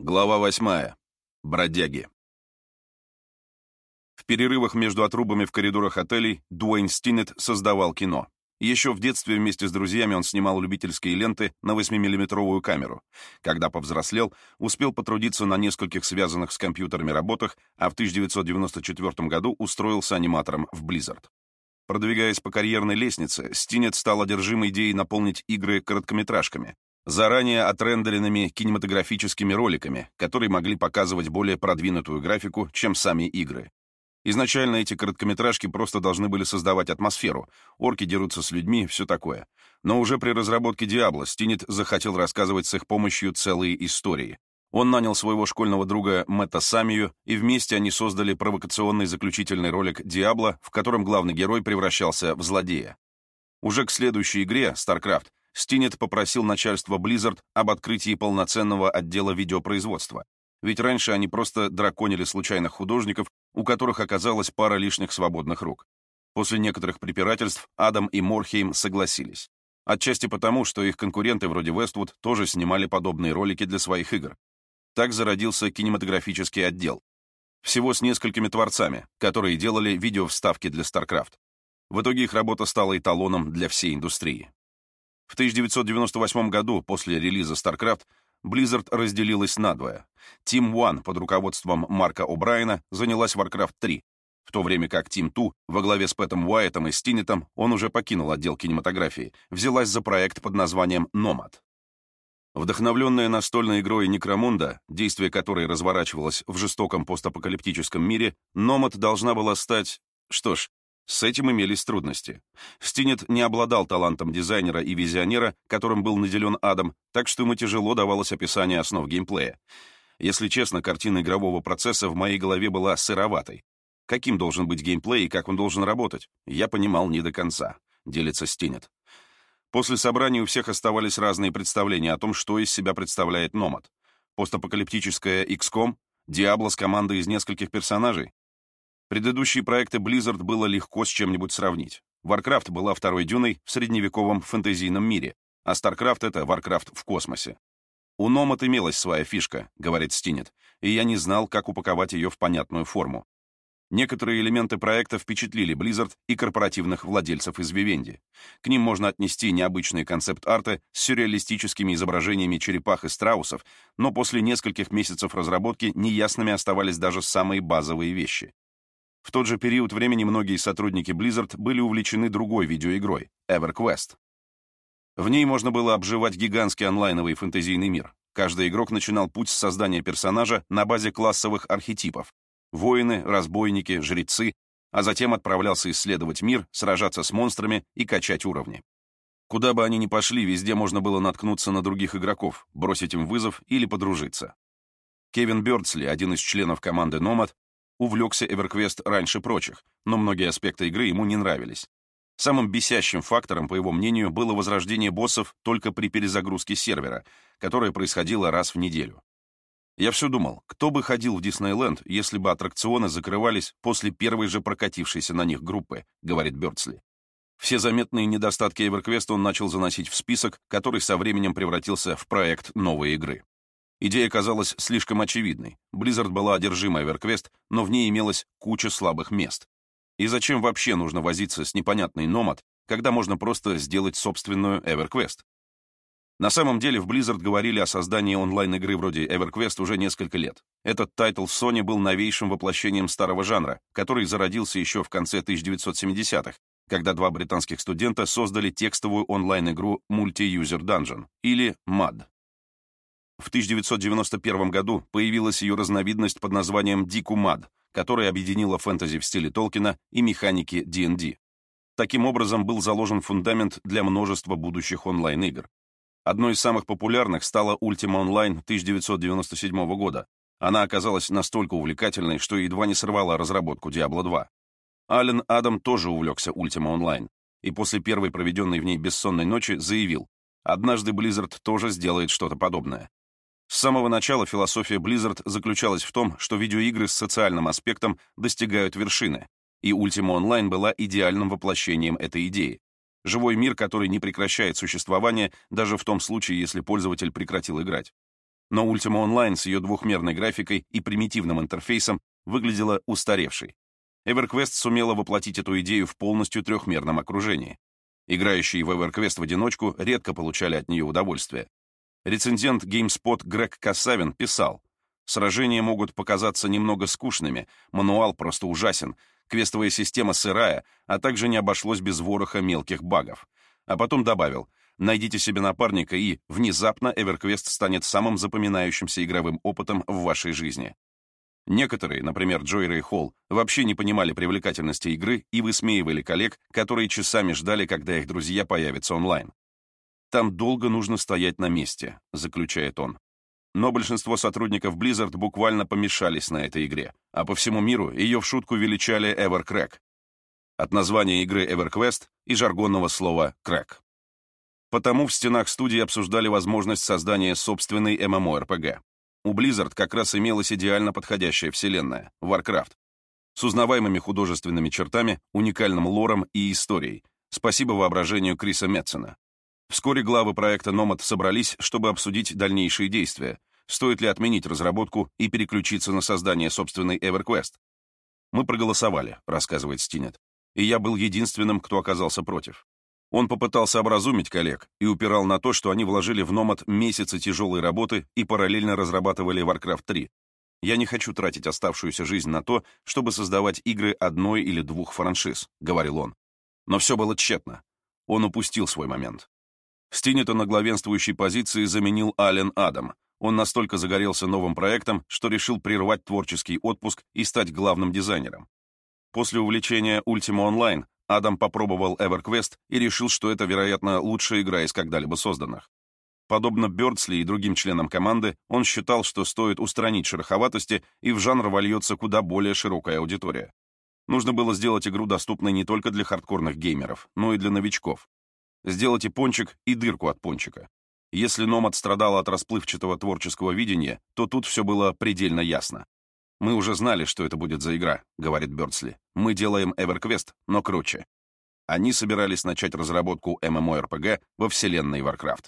Глава восьмая. Бродяги. В перерывах между отрубами в коридорах отелей Дуэйн Стинет создавал кино. Еще в детстве вместе с друзьями он снимал любительские ленты на 8-миллиметровую камеру. Когда повзрослел, успел потрудиться на нескольких связанных с компьютерами работах, а в 1994 году устроился аниматором в Blizzard. Продвигаясь по карьерной лестнице, Стинет стал одержим идеей наполнить игры короткометражками, заранее отрендеренными кинематографическими роликами, которые могли показывать более продвинутую графику, чем сами игры. Изначально эти короткометражки просто должны были создавать атмосферу, орки дерутся с людьми, все такое. Но уже при разработке Диабло Стинет захотел рассказывать с их помощью целые истории. Он нанял своего школьного друга Мэтта Самию, и вместе они создали провокационный заключительный ролик «Диабло», в котором главный герой превращался в злодея. Уже к следующей игре, StarCraft, Стинет попросил начальство Blizzard об открытии полноценного отдела видеопроизводства. Ведь раньше они просто драконили случайных художников, у которых оказалась пара лишних свободных рук. После некоторых препирательств Адам и Морхейм согласились. Отчасти потому, что их конкуренты вроде Westwood тоже снимали подобные ролики для своих игр. Так зародился кинематографический отдел. Всего с несколькими творцами, которые делали видеовставки для StarCraft. В итоге их работа стала эталоном для всей индустрии. В 1998 году, после релиза StarCraft, Blizzard разделилась надвое. Team One под руководством Марка О'Брайена занялась Warcraft 3, в то время как Team Two во главе с Пэтом Уайтом и Стинетом, он уже покинул отдел кинематографии, взялась за проект под названием Nomad. Вдохновленная настольной игрой Некромунда, действие которой разворачивалось в жестоком постапокалиптическом мире, Nomad должна была стать... Что ж, с этим имелись трудности. Стинет не обладал талантом дизайнера и визионера, которым был наделен Адам, так что ему тяжело давалось описание основ геймплея. Если честно, картина игрового процесса в моей голове была сыроватой. Каким должен быть геймплей и как он должен работать, я понимал не до конца, делится Стинет. После собрания у всех оставались разные представления о том, что из себя представляет Номад. Постапокалиптическая XCOM, Диабло с командой из нескольких персонажей, Предыдущие проекты Blizzard было легко с чем-нибудь сравнить. Warcraft была второй дюной в средневековом фэнтезийном мире, а StarCraft — это Warcraft в космосе. «У Номад имелась своя фишка», — говорит Стинет, и я не знал, как упаковать ее в понятную форму. Некоторые элементы проекта впечатлили Blizzard и корпоративных владельцев из Vivendi. К ним можно отнести необычные концепт-арты с сюрреалистическими изображениями черепах и страусов, но после нескольких месяцев разработки неясными оставались даже самые базовые вещи. В тот же период времени многие сотрудники Blizzard были увлечены другой видеоигрой — EverQuest. В ней можно было обживать гигантский онлайновый фэнтезийный мир. Каждый игрок начинал путь с создания персонажа на базе классовых архетипов — воины, разбойники, жрецы, а затем отправлялся исследовать мир, сражаться с монстрами и качать уровни. Куда бы они ни пошли, везде можно было наткнуться на других игроков, бросить им вызов или подружиться. Кевин Бёрдсли, один из членов команды Nomad, увлекся EverQuest раньше прочих, но многие аспекты игры ему не нравились. Самым бесящим фактором, по его мнению, было возрождение боссов только при перезагрузке сервера, которое происходило раз в неделю. Я все думал, кто бы ходил в Диснейленд, если бы аттракционы закрывались после первой же прокатившейся на них группы, говорит Бёрдсли. Все заметные недостатки EverQuest он начал заносить в список, который со временем превратился в проект новой игры. Идея казалась слишком очевидной. Blizzard была одержима EverQuest, но в ней имелась куча слабых мест. И зачем вообще нужно возиться с непонятной Nomad, когда можно просто сделать собственную EverQuest? На самом деле в Blizzard говорили о создании онлайн-игры вроде EverQuest уже несколько лет. Этот тайтл Sony был новейшим воплощением старого жанра, который зародился еще в конце 1970-х, когда два британских студента создали текстовую онлайн-игру Multi-User Dungeon, или MUD. В 1991 году появилась ее разновидность под названием Дикумад, которая объединила фэнтези в стиле Толкина и механики D&D. Таким образом был заложен фундамент для множества будущих онлайн-игр. Одной из самых популярных стала Ultima Online 1997 года. Она оказалась настолько увлекательной, что едва не сорвала разработку Diablo 2. Ален Адам тоже увлекся Ultima Online, и после первой проведенной в ней бессонной ночи заявил, однажды Blizzard тоже сделает что-то подобное. С самого начала философия Blizzard заключалась в том, что видеоигры с социальным аспектом достигают вершины, и Ultima Online была идеальным воплощением этой идеи. Живой мир, который не прекращает существование даже в том случае, если пользователь прекратил играть. Но Ultima Online с ее двухмерной графикой и примитивным интерфейсом выглядела устаревшей. EverQuest сумела воплотить эту идею в полностью трехмерном окружении. Играющие в EverQuest в одиночку редко получали от нее удовольствие. Рецензент GameSpot Грег Касавин писал, «Сражения могут показаться немного скучными, мануал просто ужасен, квестовая система сырая, а также не обошлось без вороха мелких багов». А потом добавил, Найдите себе напарника, и внезапно EverQuest станет самым запоминающимся игровым опытом в вашей жизни. Некоторые, например, Джой Рэй Холл, вообще не понимали привлекательности игры и высмеивали коллег, которые часами ждали, когда их друзья появятся онлайн. «Там долго нужно стоять на месте», — заключает он. Но большинство сотрудников Blizzard буквально помешались на этой игре, а по всему миру ее в шутку величали EverCrack. От названия игры EverQuest и жаргонного слова «crack». Потому в стенах студии обсуждали возможность создания собственной MMORPG. У Blizzard как раз имелась идеально подходящая вселенная — Warcraft. С узнаваемыми художественными чертами, уникальным лором и историей. Спасибо воображению Криса Метсона. Вскоре главы проекта Nomad собрались, чтобы обсудить дальнейшие действия. Стоит ли отменить разработку и переключиться на создание собственной EverQuest? «Мы проголосовали», — рассказывает Стинет. «И я был единственным, кто оказался против. Он попытался образумить коллег и упирал на то, что они вложили в Номад месяцы тяжелой работы и параллельно разрабатывали Warcraft 3. «Я не хочу тратить оставшуюся жизнь на то, чтобы создавать игры одной или двух франшиз», — говорил он. Но все было тщетно. Он упустил свой момент. Стинета на главенствующей позиции заменил Ален Адам. Он настолько загорелся новым проектом, что решил прервать творческий отпуск и стать главным дизайнером. После увлечения Ultima Online Адам попробовал EverQuest и решил, что это, вероятно, лучшая игра из когда-либо созданных. Подобно Бёрдсли и другим членам команды, он считал, что стоит устранить шероховатости, и в жанр вольется куда более широкая аудитория. Нужно было сделать игру доступной не только для хардкорных геймеров, но и для новичков. Сделать и пончик, и дырку от пончика. Если Номад страдал от расплывчатого творческого видения, то тут все было предельно ясно. «Мы уже знали, что это будет за игра», — говорит Бёрдсли. «Мы делаем EverQuest, но круче». Они собирались начать разработку MMORPG во вселенной Warcraft.